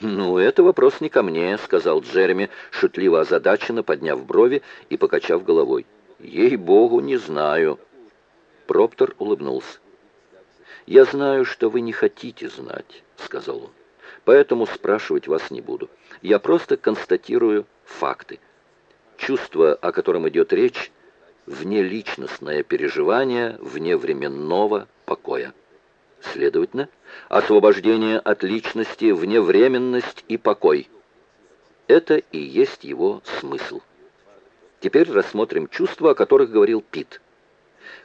«Ну, это вопрос не ко мне», — сказал Джереми, шутливо озадаченно, подняв брови и покачав головой. «Ей-богу, не знаю». Проптор улыбнулся. «Я знаю, что вы не хотите знать», — сказал он. «Поэтому спрашивать вас не буду. Я просто констатирую факты. Чувство, о котором идет речь, внеличностное переживание вневременного покоя. Следовательно, освобождение от личности, вневременность и покой. Это и есть его смысл. Теперь рассмотрим чувства, о которых говорил Пит.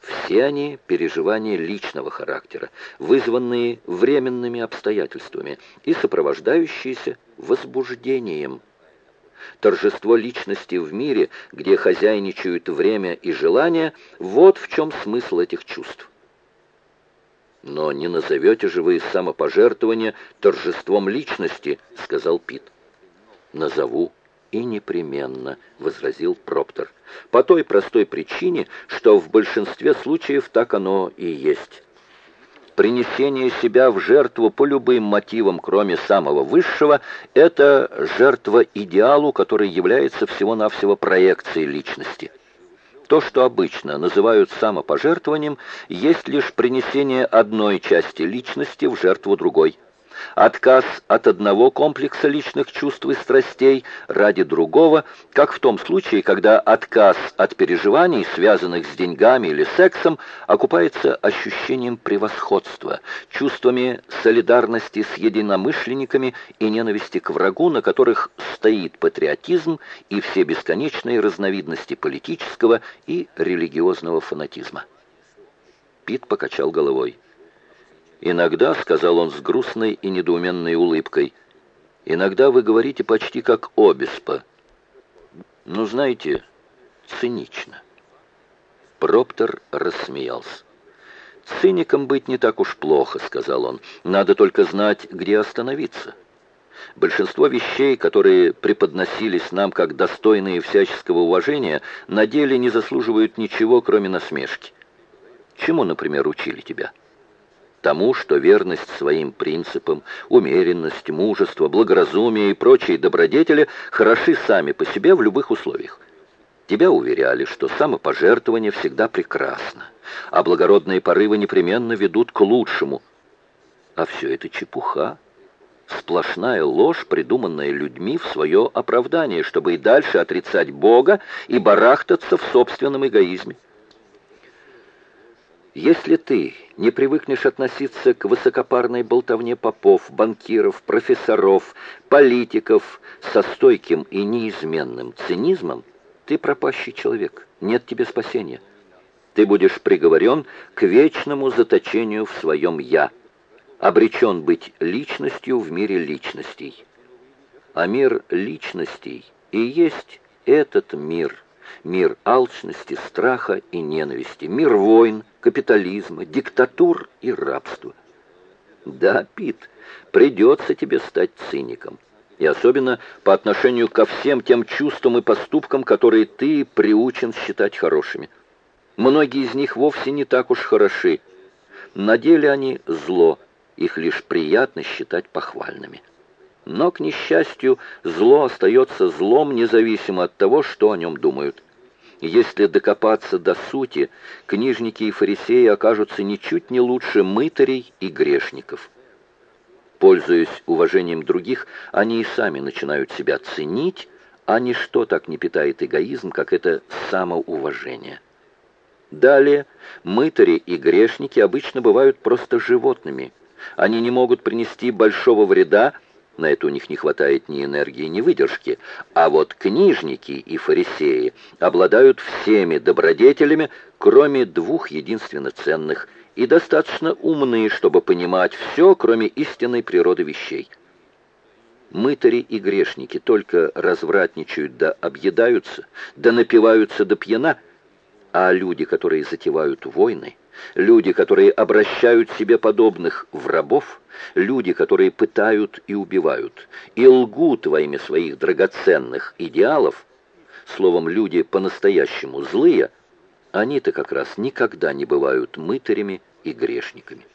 Все они переживания личного характера, вызванные временными обстоятельствами и сопровождающиеся возбуждением. Торжество личности в мире, где хозяйничают время и желание, вот в чем смысл этих чувств. «Но не назовете же вы самопожертвование торжеством личности», — сказал Пит. «Назову и непременно», — возразил Проптер, «по той простой причине, что в большинстве случаев так оно и есть». Принесение себя в жертву по любым мотивам, кроме самого высшего, это жертва идеалу, который является всего-навсего проекцией личности. То, что обычно называют самопожертвованием, есть лишь принесение одной части личности в жертву другой. Отказ от одного комплекса личных чувств и страстей ради другого, как в том случае, когда отказ от переживаний, связанных с деньгами или сексом, окупается ощущением превосходства, чувствами солидарности с единомышленниками и ненависти к врагу, на которых стоит патриотизм и все бесконечные разновидности политического и религиозного фанатизма. Пит покачал головой. «Иногда», — сказал он с грустной и недоуменной улыбкой, «иногда вы говорите почти как обеспо. Ну, знаете, цинично». Проптер рассмеялся. «Циником быть не так уж плохо», — сказал он. «Надо только знать, где остановиться». Большинство вещей, которые преподносились нам как достойные всяческого уважения, на деле не заслуживают ничего, кроме насмешки. Чему, например, учили тебя?» Тому, что верность своим принципам, умеренность, мужество, благоразумие и прочие добродетели хороши сами по себе в любых условиях. Тебя уверяли, что самопожертвование всегда прекрасно, а благородные порывы непременно ведут к лучшему. А все это чепуха. Сплошная ложь, придуманная людьми в свое оправдание, чтобы и дальше отрицать Бога и барахтаться в собственном эгоизме. Если ты не привыкнешь относиться к высокопарной болтовне попов, банкиров, профессоров, политиков со стойким и неизменным цинизмом, ты пропащий человек, нет тебе спасения. Ты будешь приговорен к вечному заточению в своем «я», обречен быть личностью в мире личностей. А мир личностей и есть этот мир – мир алчности, страха и ненависти, мир войн, капитализма, диктатур и рабства. Да, Пит, придется тебе стать циником. И особенно по отношению ко всем тем чувствам и поступкам, которые ты приучен считать хорошими. Многие из них вовсе не так уж хороши. На деле они зло, их лишь приятно считать похвальными. Но, к несчастью, зло остается злом, независимо от того, что о нем думают. Если докопаться до сути, книжники и фарисеи окажутся ничуть не лучше мытарей и грешников. Пользуясь уважением других, они и сами начинают себя ценить, а ничто так не питает эгоизм, как это самоуважение. Далее, мытари и грешники обычно бывают просто животными. Они не могут принести большого вреда, на это у них не хватает ни энергии, ни выдержки. А вот книжники и фарисеи обладают всеми добродетелями, кроме двух единственно ценных, и достаточно умны, чтобы понимать все, кроме истинной природы вещей. Мытари и грешники только развратничают да объедаются, да напиваются до пьяна, а люди, которые затевают войны, люди, которые обращают себе подобных в рабов, люди, которые пытают и убивают, и лгут во имя своих драгоценных идеалов, словом, люди по-настоящему злые, они-то как раз никогда не бывают мытарями и грешниками.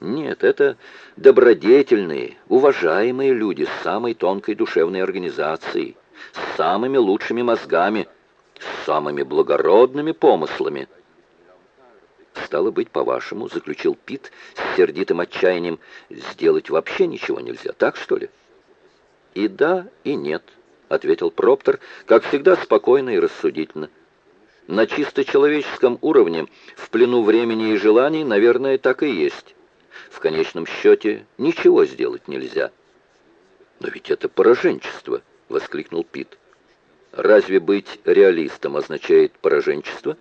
Нет, это добродетельные, уважаемые люди с самой тонкой душевной организацией, с самыми лучшими мозгами, с самыми благородными помыслами. «Стало быть, по-вашему, — заключил Пит с сердитым отчаянием, — сделать вообще ничего нельзя, так что ли?» «И да, и нет», — ответил Проптер, как всегда спокойно и рассудительно. «На чисто человеческом уровне, в плену времени и желаний, наверное, так и есть. В конечном счете ничего сделать нельзя». «Но ведь это пораженчество», — воскликнул Пит. «Разве быть реалистом означает пораженчество?»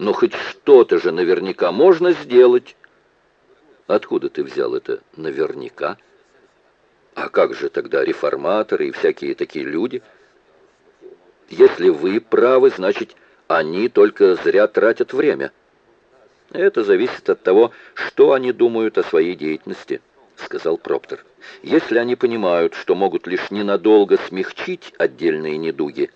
Но хоть что-то же наверняка можно сделать. Откуда ты взял это наверняка? А как же тогда реформаторы и всякие такие люди? Если вы правы, значит, они только зря тратят время. Это зависит от того, что они думают о своей деятельности, сказал Проптер. Если они понимают, что могут лишь ненадолго смягчить отдельные недуги,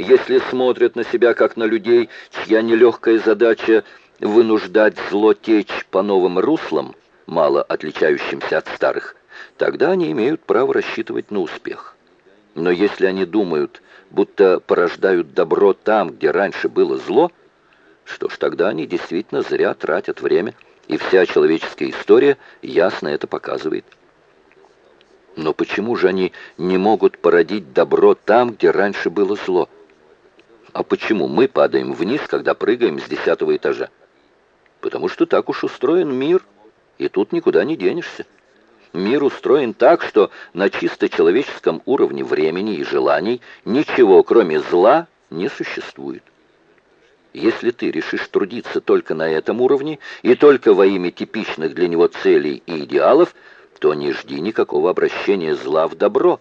если смотрят на себя как на людей, чья нелегкая задача вынуждать зло течь по новым руслам, мало отличающимся от старых, тогда они имеют право рассчитывать на успех. Но если они думают, будто порождают добро там, где раньше было зло, что ж, тогда они действительно зря тратят время, и вся человеческая история ясно это показывает. Но почему же они не могут породить добро там, где раньше было зло? А почему мы падаем вниз, когда прыгаем с десятого этажа? Потому что так уж устроен мир, и тут никуда не денешься. Мир устроен так, что на чисто человеческом уровне времени и желаний ничего, кроме зла, не существует. Если ты решишь трудиться только на этом уровне и только во имя типичных для него целей и идеалов, то не жди никакого обращения зла в добро,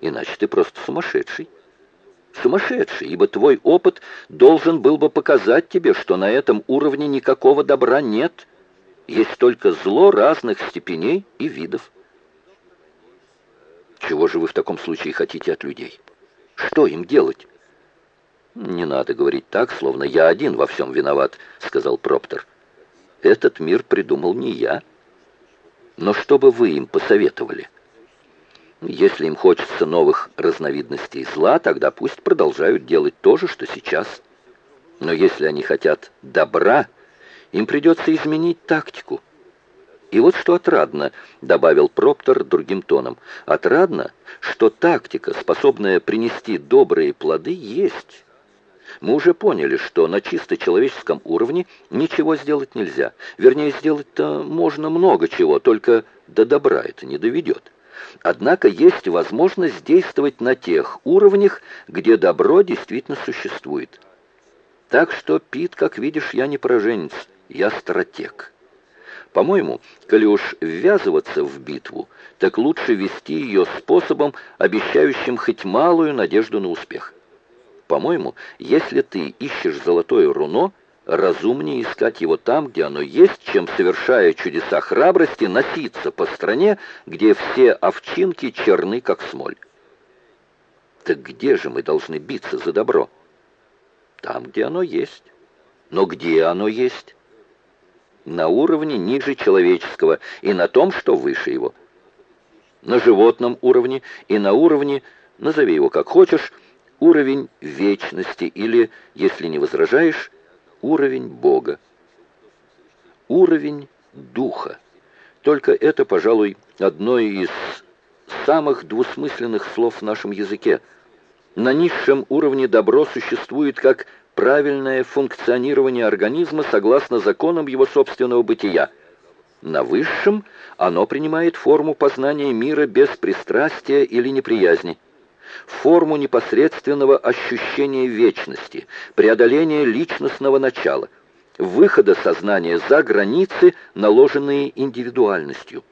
иначе ты просто сумасшедший сумасшедший, ибо твой опыт должен был бы показать тебе, что на этом уровне никакого добра нет, есть только зло разных степеней и видов. Чего же вы в таком случае хотите от людей? Что им делать? «Не надо говорить так, словно я один во всем виноват», — сказал Проптер. «Этот мир придумал не я. Но что бы вы им посоветовали?» Если им хочется новых разновидностей зла, тогда пусть продолжают делать то же, что сейчас. Но если они хотят добра, им придется изменить тактику. И вот что отрадно, добавил Проптор другим тоном, отрадно, что тактика, способная принести добрые плоды, есть. Мы уже поняли, что на чисто человеческом уровне ничего сделать нельзя. Вернее, сделать-то можно много чего, только до добра это не доведет. Однако есть возможность действовать на тех уровнях, где добро действительно существует. Так что, Пит, как видишь, я не пораженец, я стратег. По-моему, коли уж ввязываться в битву, так лучше вести ее способом, обещающим хоть малую надежду на успех. По-моему, если ты ищешь золотое руно, разумнее искать его там, где оно есть, чем, совершая чудеса храбрости, носиться по стране, где все овчинки черны, как смоль. Так где же мы должны биться за добро? Там, где оно есть. Но где оно есть? На уровне ниже человеческого и на том, что выше его. На животном уровне и на уровне, назови его как хочешь, уровень вечности или, если не возражаешь, уровень Бога, уровень Духа. Только это, пожалуй, одно из самых двусмысленных слов в нашем языке. На низшем уровне добро существует как правильное функционирование организма согласно законам его собственного бытия. На высшем оно принимает форму познания мира без пристрастия или неприязни форму непосредственного ощущения вечности, преодоления личностного начала, выхода сознания за границы, наложенные индивидуальностью.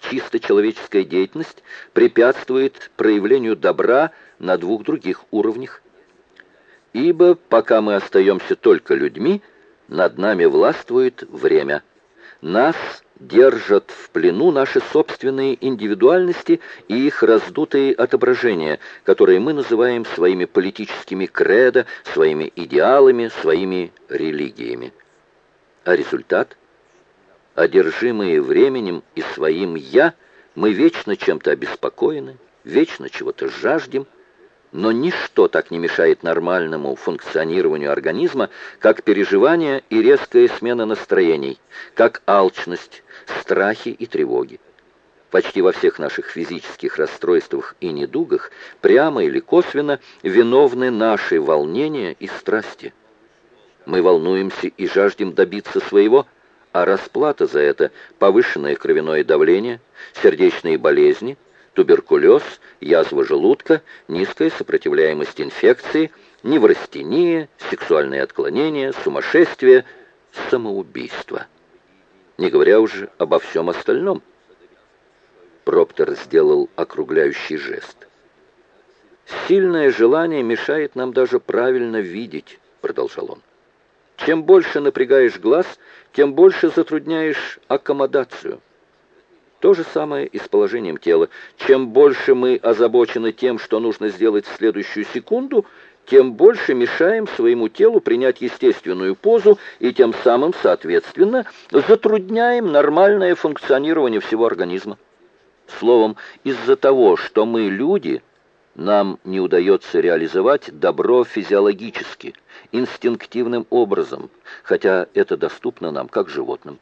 Чисто человеческая деятельность препятствует проявлению добра на двух других уровнях. Ибо пока мы остаемся только людьми, над нами властвует время. Нас держат в плену наши собственные индивидуальности и их раздутые отображения, которые мы называем своими политическими кредо, своими идеалами, своими религиями. А результат? Одержимые временем и своим «я», мы вечно чем-то обеспокоены, вечно чего-то жаждем, но ничто так не мешает нормальному функционированию организма, как переживание и резкая смена настроений, как алчность, страхи и тревоги. Почти во всех наших физических расстройствах и недугах прямо или косвенно виновны наши волнения и страсти. Мы волнуемся и жаждем добиться своего, а расплата за это – повышенное кровяное давление, сердечные болезни – туберкулез, язва желудка, низкая сопротивляемость инфекции, неврастения, сексуальные отклонения, сумасшествие, самоубийство. Не говоря уже обо всем остальном. Проптер сделал округляющий жест. «Сильное желание мешает нам даже правильно видеть», — продолжал он. «Чем больше напрягаешь глаз, тем больше затрудняешь аккомодацию». То же самое и с положением тела. Чем больше мы озабочены тем, что нужно сделать в следующую секунду, тем больше мешаем своему телу принять естественную позу и тем самым, соответственно, затрудняем нормальное функционирование всего организма. Словом, из-за того, что мы люди, нам не удается реализовать добро физиологически, инстинктивным образом, хотя это доступно нам как животным.